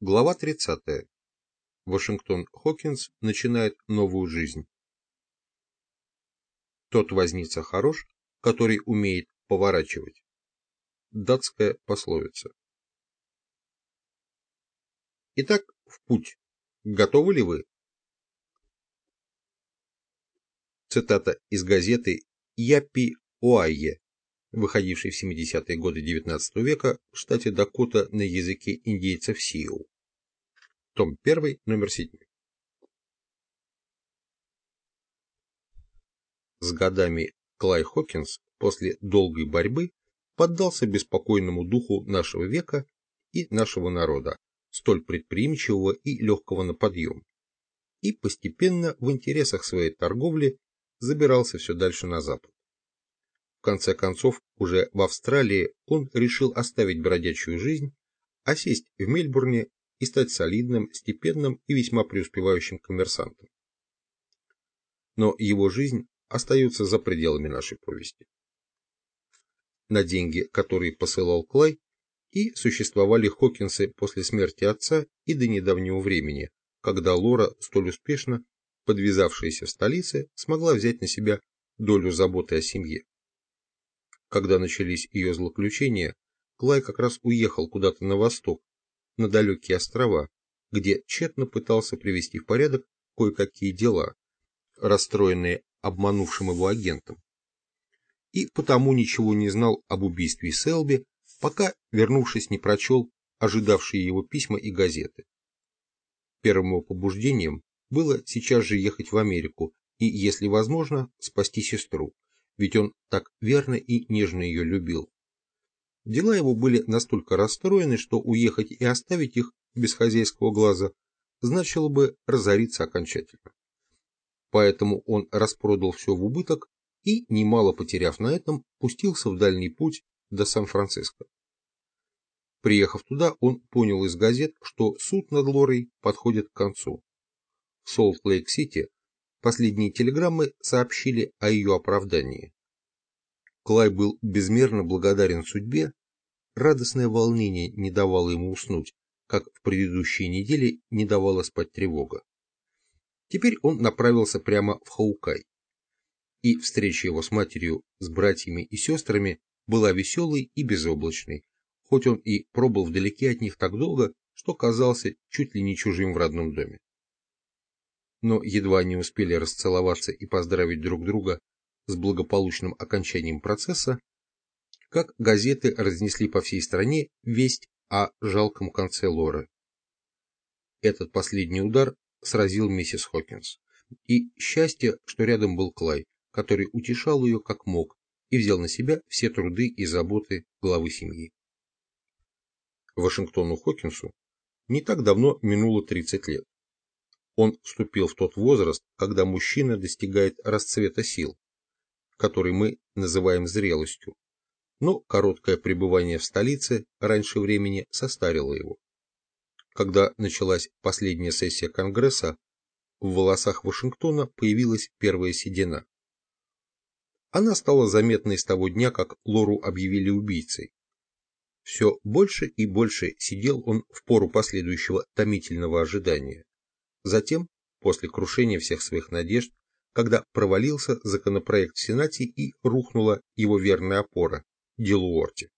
Глава 30. Вашингтон Хокинс начинает новую жизнь. Тот возница хорош, который умеет поворачивать. Датская пословица. Итак, в путь. Готовы ли вы? Цитата из газеты Япи Оайе выходивший в 70-е годы XIX века в штате Дакота на языке индейцев Сиу. Том 1, номер 7. С годами Клай Хокинс после долгой борьбы поддался беспокойному духу нашего века и нашего народа, столь предприимчивого и легкого на подъем, и постепенно в интересах своей торговли забирался все дальше на запад конце концов, уже в Австралии он решил оставить бродячую жизнь, а сесть в Мельбурне и стать солидным, степенным и весьма преуспевающим коммерсантом. Но его жизнь остается за пределами нашей повести. На деньги, которые посылал Клай, и существовали Хокинсы после смерти отца и до недавнего времени, когда Лора, столь успешно подвязавшаяся в столице, смогла взять на себя долю заботы о семье. Когда начались ее злоключения, Клай как раз уехал куда-то на восток, на далекие острова, где тщетно пытался привести в порядок кое-какие дела, расстроенные обманувшим его агентом. И потому ничего не знал об убийстве Селби, пока, вернувшись, не прочел ожидавшие его письма и газеты. Первым его побуждением было сейчас же ехать в Америку и, если возможно, спасти сестру, ведь он так верно и нежно ее любил. Дела его были настолько расстроены, что уехать и оставить их без хозяйского глаза значило бы разориться окончательно. Поэтому он распродал все в убыток и, немало потеряв на этом, пустился в дальний путь до Сан-Франциско. Приехав туда, он понял из газет, что суд над Лорой подходит к концу. В Солт-Лейк-Сити Последние телеграммы сообщили о ее оправдании. Клай был безмерно благодарен судьбе, радостное волнение не давало ему уснуть, как в предыдущие недели не давала спать тревога. Теперь он направился прямо в Хаукай. И встреча его с матерью, с братьями и сестрами была веселой и безоблачной, хоть он и пробыл вдалеке от них так долго, что казался чуть ли не чужим в родном доме но едва не успели расцеловаться и поздравить друг друга с благополучным окончанием процесса, как газеты разнесли по всей стране весть о жалком конце Лоры. Этот последний удар сразил миссис Хокинс. И счастье, что рядом был Клай, который утешал ее как мог и взял на себя все труды и заботы главы семьи. Вашингтону Хокинсу не так давно минуло 30 лет. Он вступил в тот возраст, когда мужчина достигает расцвета сил, который мы называем зрелостью, но короткое пребывание в столице раньше времени состарило его. Когда началась последняя сессия Конгресса, в волосах Вашингтона появилась первая седина. Она стала заметной с того дня, как Лору объявили убийцей. Все больше и больше сидел он в пору последующего томительного ожидания. Затем, после крушения всех своих надежд, когда провалился законопроект в Сенате и рухнула его верная опора – Дилуорти.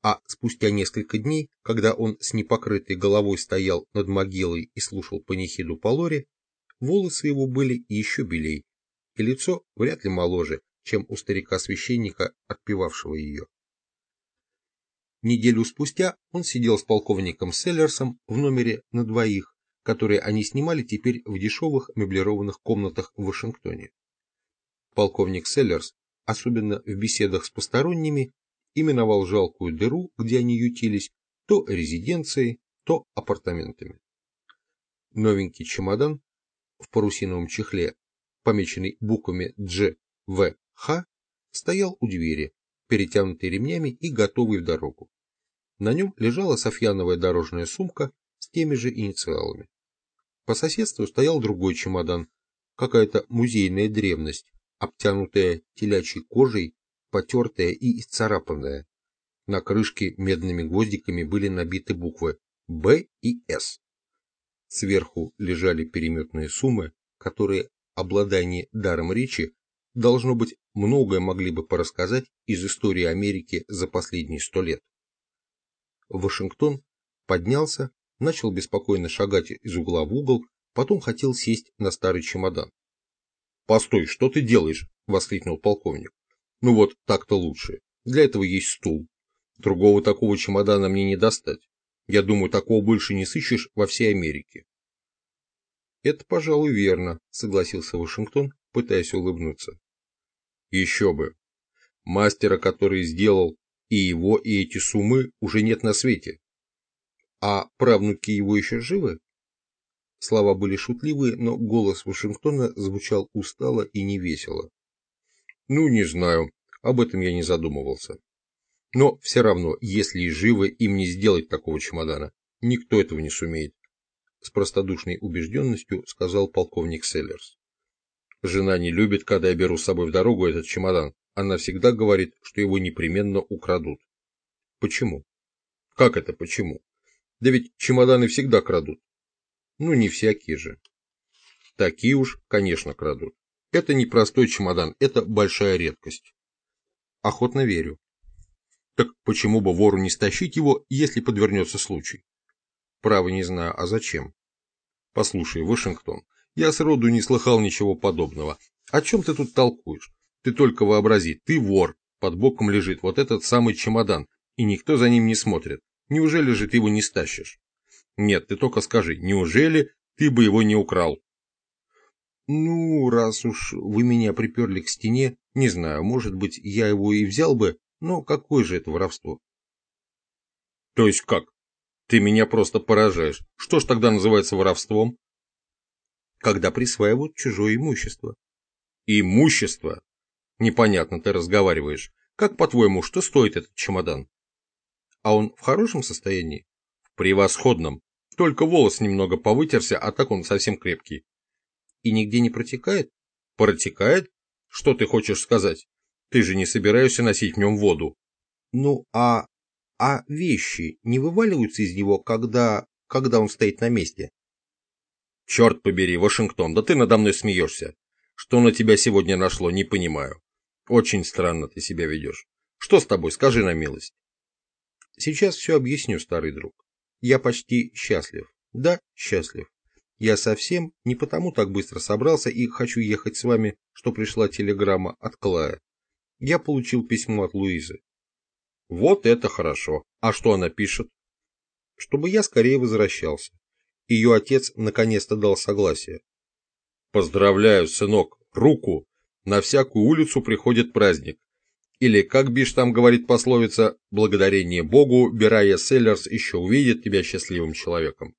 А спустя несколько дней, когда он с непокрытой головой стоял над могилой и слушал панихиду по лоре, волосы его были еще белей, и лицо вряд ли моложе, чем у старика-священника, отпевавшего ее. Неделю спустя он сидел с полковником Селлерсом в номере на двоих, которые они снимали теперь в дешевых меблированных комнатах в Вашингтоне. Полковник Селлерс, особенно в беседах с посторонними, именовал жалкую дыру, где они ютились, то резиденцией, то апартаментами. Новенький чемодан в парусиновом чехле, помеченный буквами Дж, В, Х, стоял у двери, перетянутый ремнями и готовый в дорогу. На нем лежала софьяновая дорожная сумка теми же инициалами. По соседству стоял другой чемодан, какая-то музейная древность, обтянутая телячьей кожей, потертая и исцарапанная. На крышке медными гвоздиками были набиты буквы Б и С. Сверху лежали переметные суммы, которые, обладание даром речи, должно быть, многое могли бы порассказать из истории Америки за последние сто лет. Вашингтон поднялся, начал беспокойно шагать из угла в угол, потом хотел сесть на старый чемодан. «Постой, что ты делаешь?» – воскликнул полковник. «Ну вот, так-то лучше. Для этого есть стул. Другого такого чемодана мне не достать. Я думаю, такого больше не сыщешь во всей Америке». «Это, пожалуй, верно», – согласился Вашингтон, пытаясь улыбнуться. «Еще бы. Мастера, который сделал и его, и эти суммы, уже нет на свете. А правнуки его еще живы?» Слова были шутливые, но голос Вашингтона звучал устало и невесело. «Ну, не знаю. Об этом я не задумывался. Но все равно, если и живы, им не сделать такого чемодана. Никто этого не сумеет. С простодушной убежденностью сказал полковник Селлерс. Жена не любит, когда я беру с собой в дорогу этот чемодан. Она всегда говорит, что его непременно украдут. Почему? Как это почему? Да ведь чемоданы всегда крадут. Ну, не всякие же. Такие уж, конечно, крадут. Это не простой чемодан, это большая редкость. Охотно верю. Так почему бы вору не стащить его, если подвернется случай? Право не знаю, а зачем? Послушай, Вашингтон, я сроду не слыхал ничего подобного. О чем ты тут толкуешь? Ты только вообрази, ты вор, под боком лежит вот этот самый чемодан, и никто за ним не смотрит. Неужели же ты его не стащишь? Нет, ты только скажи, неужели ты бы его не украл? Ну, раз уж вы меня приперли к стене, не знаю, может быть, я его и взял бы, но какое же это воровство? То есть как? Ты меня просто поражаешь. Что ж тогда называется воровством? Когда присваивают чужое имущество. Имущество? Непонятно ты разговариваешь. Как, по-твоему, что стоит этот чемодан? А он в хорошем состоянии? В превосходном. Только волос немного повытерся, а так он совсем крепкий. И нигде не протекает? Протекает? Что ты хочешь сказать? Ты же не собираешься носить в нем воду. Ну, а... а вещи не вываливаются из него, когда... когда он стоит на месте? Черт побери, Вашингтон, да ты надо мной смеешься. Что на тебя сегодня нашло, не понимаю. Очень странно ты себя ведешь. Что с тобой, скажи на милость. Сейчас все объясню, старый друг. Я почти счастлив. Да, счастлив. Я совсем не потому так быстро собрался и хочу ехать с вами, что пришла телеграмма от Клая. Я получил письмо от Луизы. Вот это хорошо. А что она пишет? Чтобы я скорее возвращался. Ее отец наконец-то дал согласие. Поздравляю, сынок, руку. На всякую улицу приходит праздник. Или, как Биш там говорит пословица, благодарение Богу, Бирая Селлерс еще увидит тебя счастливым человеком.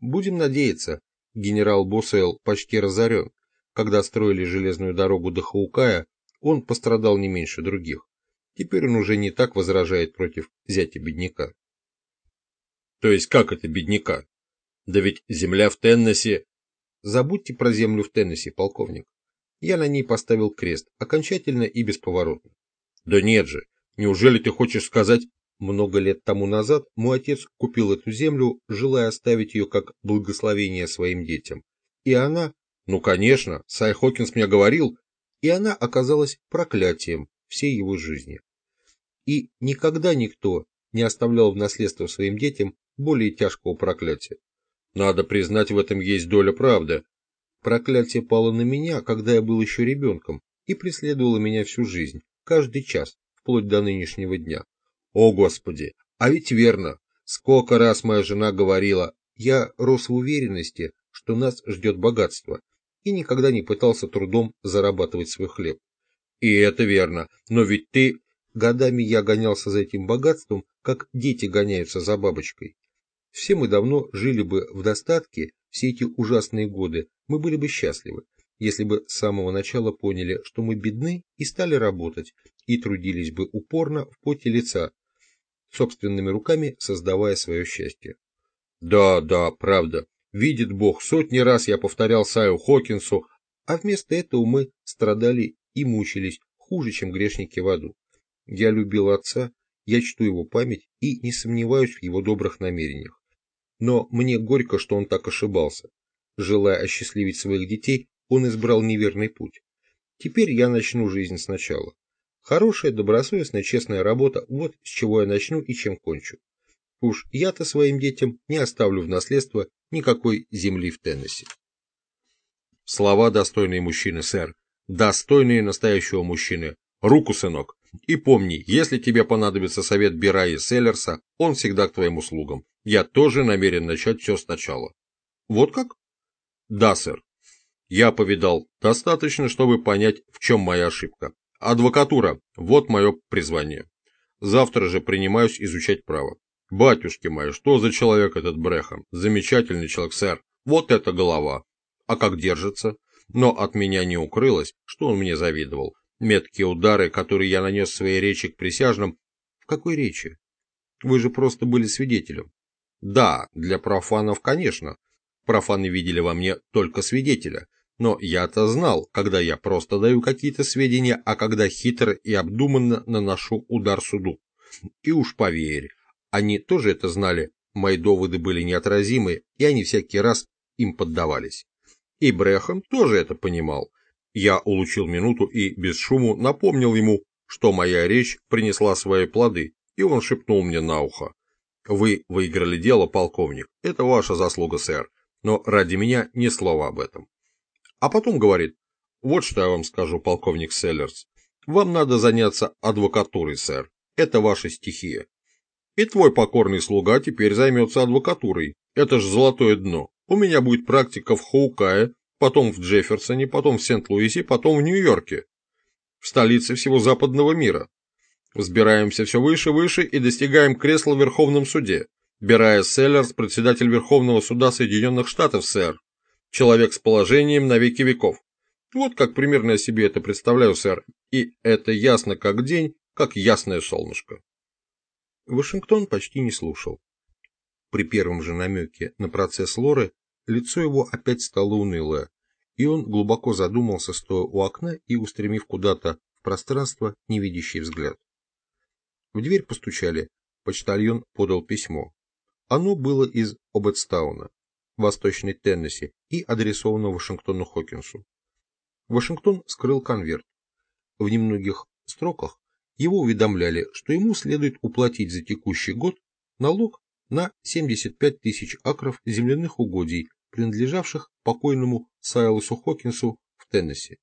Будем надеяться, генерал Босел почти разорен. Когда строили железную дорогу до Хаукая, он пострадал не меньше других. Теперь он уже не так возражает против зятя бедняка. То есть как это бедняка? Да ведь земля в Теннессе... Забудьте про землю в Теннессе, полковник. Я на ней поставил крест, окончательно и бесповоротно. Да нет же, неужели ты хочешь сказать, много лет тому назад мой отец купил эту землю, желая оставить ее как благословение своим детям. И она, ну конечно, Сай Хокинс мне говорил, и она оказалась проклятием всей его жизни. И никогда никто не оставлял в наследство своим детям более тяжкого проклятия. Надо признать, в этом есть доля правды. Проклятие пало на меня, когда я был еще ребенком, и преследовало меня всю жизнь, каждый час, вплоть до нынешнего дня. О, Господи! А ведь верно! Сколько раз моя жена говорила, я рос в уверенности, что нас ждет богатство, и никогда не пытался трудом зарабатывать свой хлеб. И это верно, но ведь ты... Годами я гонялся за этим богатством, как дети гоняются за бабочкой. Все мы давно жили бы в достатке, все эти ужасные годы, мы были бы счастливы, если бы с самого начала поняли, что мы бедны и стали работать, и трудились бы упорно в поте лица, собственными руками создавая свое счастье. Да, да, правда. Видит Бог, сотни раз я повторял Саю Хокинсу, а вместо этого мы страдали и мучились хуже, чем грешники в аду. Я любил отца, я чту его память и не сомневаюсь в его добрых намерениях. Но мне горько, что он так ошибался. Желая осчастливить своих детей, он избрал неверный путь. Теперь я начну жизнь сначала. Хорошая, добросовестная, честная работа – вот с чего я начну и чем кончу. Уж я-то своим детям не оставлю в наследство никакой земли в Теннесси. Слова достойные мужчины, сэр. Достойные настоящего мужчины. Руку, сынок. И помни, если тебе понадобится совет Бира и Селлерса, он всегда к твоим услугам. Я тоже намерен начать все сначала. Вот как? Да, сэр. Я повидал достаточно, чтобы понять, в чем моя ошибка. Адвокатура – вот мое призвание. Завтра же принимаюсь изучать право. Батюшки мои, что за человек этот Брехан? Замечательный человек, сэр. Вот это голова. А как держится? Но от меня не укрылось, что он мне завидовал. Меткие удары, которые я нанес своей речи к присяжным. В какой речи? Вы же просто были свидетелем. Да, для профанов, конечно. Профаны видели во мне только свидетеля. Но я-то знал, когда я просто даю какие-то сведения, а когда хитро и обдуманно наношу удар суду. И уж поверь, они тоже это знали, мои доводы были неотразимы, и они всякий раз им поддавались. И Брехам тоже это понимал. Я улучил минуту и без шуму напомнил ему, что моя речь принесла свои плоды, и он шепнул мне на ухо. «Вы выиграли дело, полковник. Это ваша заслуга, сэр. Но ради меня ни слова об этом». А потом говорит, «Вот что я вам скажу, полковник Селлерс. Вам надо заняться адвокатурой, сэр. Это ваша стихия. И твой покорный слуга теперь займется адвокатурой. Это ж золотое дно. У меня будет практика в Хоукае, потом в Джефферсоне, потом в Сент-Луисе, потом в Нью-Йорке. В столице всего западного мира. Взбираемся все выше, выше и достигаем кресла в Верховном суде. Бирая Селлерс, председатель Верховного суда Соединенных Штатов, сэр. Человек с положением на веки веков. Вот как примерно я себе это представляю, сэр. И это ясно как день, как ясное солнышко. Вашингтон почти не слушал. При первом же намеке на процесс Лоры лицо его опять стало унылое, и он глубоко задумался, стоя у окна и устремив куда-то в пространство невидящий взгляд. В дверь постучали, почтальон подал письмо. Оно было из Обетстауна, Восточной Теннесси, и адресовано Вашингтону Хокинсу. Вашингтон скрыл конверт. В немногих строках его уведомляли, что ему следует уплатить за текущий год налог на 75 тысяч акров земляных угодий, принадлежавших покойному Сайлосу Хокинсу в Теннесси.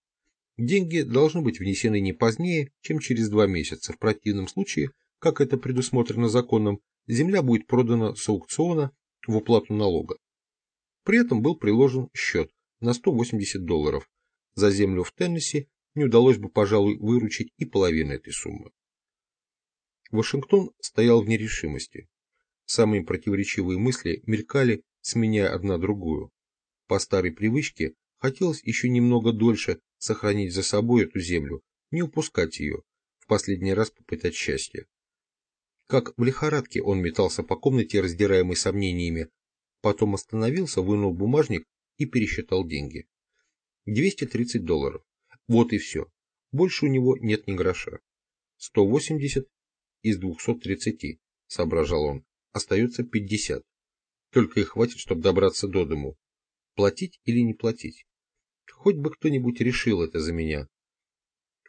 Деньги должны быть внесены не позднее, чем через два месяца. В противном случае, как это предусмотрено законом, земля будет продана с аукциона в уплату налога. При этом был приложен счет на 180 долларов за землю в Теннесси не удалось бы, пожалуй, выручить и половину этой суммы. Вашингтон стоял в нерешимости. Самые противоречивые мысли мелькали, сменяя одна другую. По старой привычке хотелось еще немного дольше сохранить за собой эту землю, не упускать ее, в последний раз попытать счастье. Как в лихорадке он метался по комнате, раздираемый сомнениями, потом остановился, вынул бумажник и пересчитал деньги. 230 долларов. Вот и все. Больше у него нет ни гроша. 180 из 230, соображал он. Остается 50. Только и хватит, чтобы добраться до дому. Платить или не платить? Хоть бы кто-нибудь решил это за меня.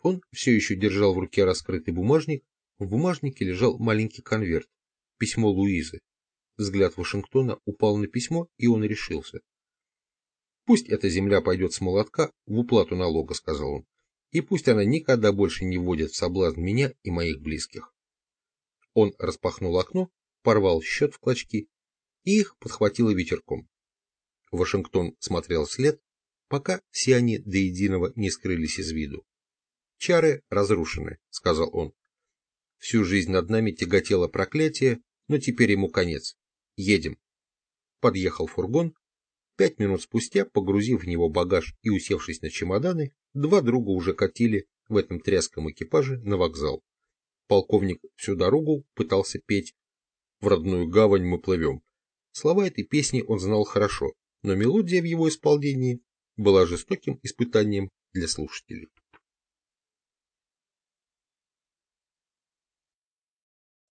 Он все еще держал в руке раскрытый бумажник. В бумажнике лежал маленький конверт. Письмо Луизы. Взгляд Вашингтона упал на письмо, и он решился. Пусть эта земля пойдет с молотка в уплату налога, сказал он, и пусть она никогда больше не вводит в соблазн меня и моих близких. Он распахнул окно, порвал счет в клочки, и их подхватило ветерком. Вашингтон смотрел вслед, пока все они до единого не скрылись из виду. «Чары разрушены», — сказал он. «Всю жизнь над нами тяготело проклятие, но теперь ему конец. Едем». Подъехал фургон, Пять минут спустя, погрузив в него багаж и усевшись на чемоданы, два друга уже катили в этом тряском экипаже на вокзал. Полковник всю дорогу пытался петь «В родную гавань мы плывем». Слова этой песни он знал хорошо, но мелодия в его исполнении была жестоким испытанием для слушателей.